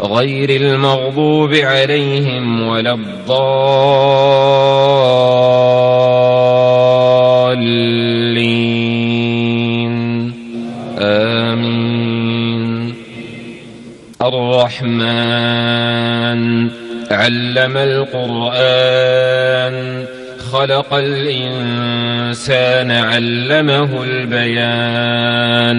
غير المغضوب عليهم ولا الضالين. آمين. الرحمن علم القرآن خلق الإنسان علمه البيان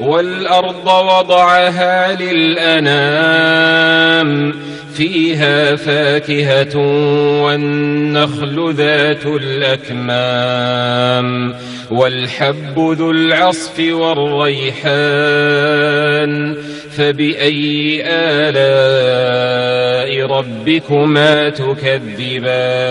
والأرض وضعها للأنام فيها فاكهة والنخل ذات الأكمام والحب ذو العصف والريحان فبأي آلاء ربكما تكذبان؟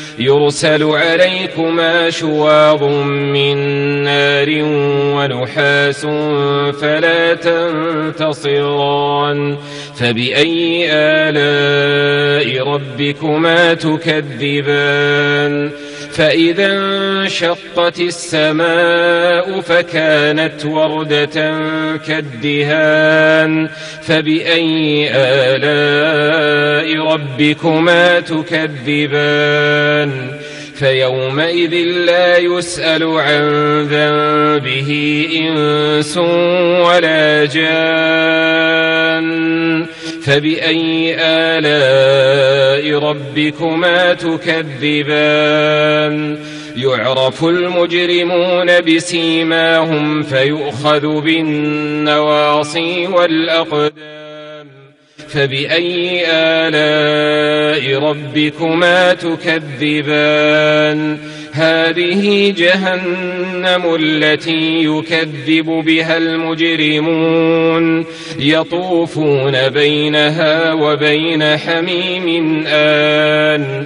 يرسل عليكما شواظ من نار ونحاس فلا تنتصران فبأي آلاء ربكما تكذبان فإذا انشقت السماء فكانت وردة كالدهان فبأي آلاء ربكما تكذبان فيومئذ لا يسأل عن ذنبه إنس ولا جان فبأي آلاء ربكما تكذبان؟ يعرف المجرمون بسيماهم فيؤخذ بالنواصي والأقدام. فبأي آلاء ربكما تكذبان؟ هذه جهنم التي يكذب بها المجرمون. يطوفون بينها وبين حميم آن.